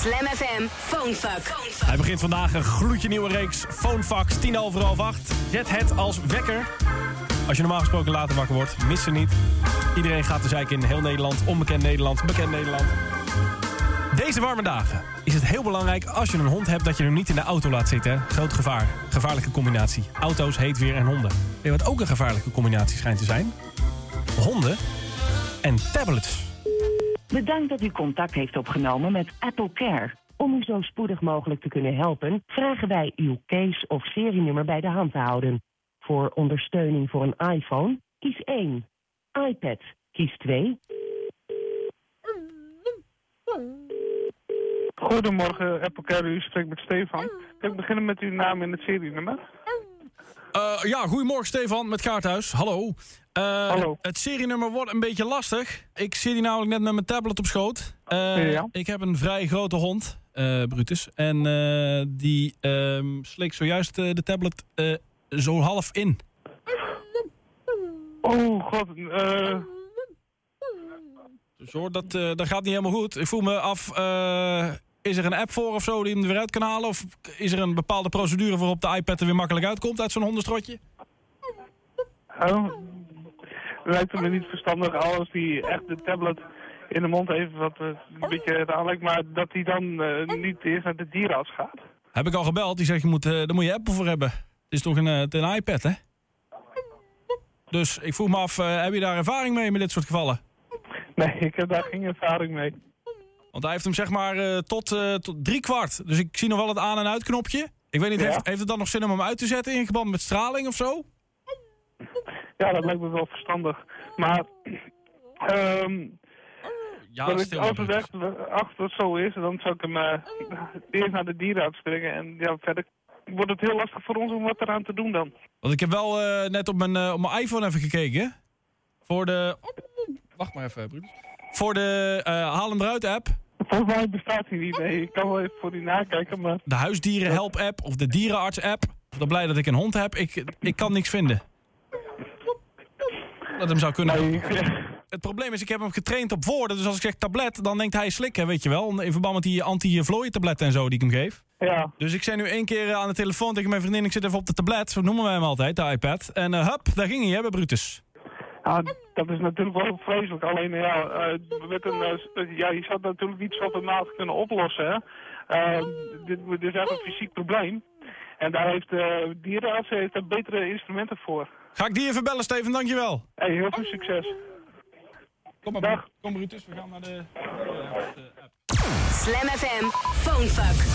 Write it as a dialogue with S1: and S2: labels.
S1: Slam FM Phonefuck.
S2: Hij begint vandaag een gloedje nieuwe reeks Phonefax 10 over half 8. Zet het als wekker. Als je normaal gesproken later wakker wordt, mis ze niet. Iedereen gaat de zeik in heel Nederland, onbekend Nederland, bekend Nederland. Deze warme dagen is het heel belangrijk als je een hond hebt dat je hem niet in de auto laat zitten. Groot gevaar. Gevaarlijke combinatie. Auto's, heet weer en honden. Weet wat ook een gevaarlijke combinatie schijnt te zijn? Honden en tablets.
S3: Bedankt dat u contact heeft opgenomen met Apple Care. Om u zo spoedig mogelijk te kunnen helpen, vragen wij uw case of serienummer bij de hand te houden. Voor ondersteuning voor een iPhone, kies 1. iPad, kies 2.
S4: Goedemorgen, Applecare, u spreekt met Stefan. Kan ik beginnen met uw naam en het serienummer?
S2: Eh, ja, goedemorgen Stefan met Kaarthuis. Hallo. Eh,
S4: Hallo.
S2: Het serienummer wordt een beetje lastig. Ik zit hier namelijk net met mijn tablet op schoot. Eh,
S4: Ja.
S2: Ik heb een vrij grote hond, eh, Brutus. En die ehm sleek zojuist de tablet zo half in.
S4: Oh, god, eh...
S2: Dus hoor, dat, dat gaat niet helemaal goed. Ik voel me af, is er een app voor of zo die hem er weer uit kan halen? Of is er een bepaalde procedure waarop de iPad er weer makkelijk uitkomt uit zo'n hondenstrotje?
S4: Oh, lijkt het me niet verstandig als die echt de tablet in de mond heeft, wat eh, een beetje raar lijkt, maar dat hij dan eh, niet eerst naar de dierenarts gaat.
S2: Heb ik al gebeld. Die zegt, je moet, eh, daar moet je Apple voor hebben. Het is toch een, een iPad, hè? Dus ik vroeg me af, eh, heb je daar ervaring mee met dit soort gevallen?
S4: Nee, ik heb daar geen ervaring mee.
S2: Want hij heeft hem zeg maar eh, tot, eh, tot drie kwart. Dus ik zie nog wel het aan- en uitknopje. Ik weet niet,
S4: Ja.
S2: heeft, heeft het dan nog zin om hem uit te zetten in verband met straling of zo?
S4: Ja, dat lijkt me wel verstandig. Maar, ehm
S2: Ja,
S4: dat ik,
S2: Brutus.
S4: echt het zo is, dan zou ik hem eh, eerst naar de dierenarts brengen. En ja, verder wordt het heel lastig voor ons om wat eraan te doen dan.
S2: Want ik heb wel eh, net op mijn, eh, op mijn iPhone even gekeken. Voor de... Wacht maar even, Brutus. Voor de Haal hem eruit app.
S4: Volgens mij bestaat hij niet. Nee, ik kan wel even voor die nakijken, maar...
S2: De huisdierenhelp app of de dierenarts app. Ik ben blij dat ik een hond heb. Ik, ik kan niks vinden. Dat hem zou kunnen.
S4: Nee,
S2: Het probleem is, ik heb hem getraind op woorden. Dus als ik zeg tablet, dan denkt hij slikken, weet je wel. In verband met die anti-vlooien tabletten en zo die ik hem geef.
S4: ja.
S2: Dus ik zei nu één keer aan de telefoon tegen mijn vriendin... ik zit even op de tablet, zo noemen wij hem altijd, de iPad. En eh hup, daar ging hij, hè, bij Brutus.
S4: ja, dat is natuurlijk wel vreselijk. Alleen, ja, eh, met een, eh, ja je zou natuurlijk niet zo maat kunnen oplossen. Hè? Eh, dit, dit is echt een fysiek probleem. En daar heeft de dierenarts heeft er betere instrumenten voor.
S2: Ga ik die even bellen, Steven, dankjewel.
S4: Hey, heel veel succes.
S2: Kom maar,
S4: Dag.
S2: kom Brutus, we gaan naar de...
S1: Slam FM Phonefuck.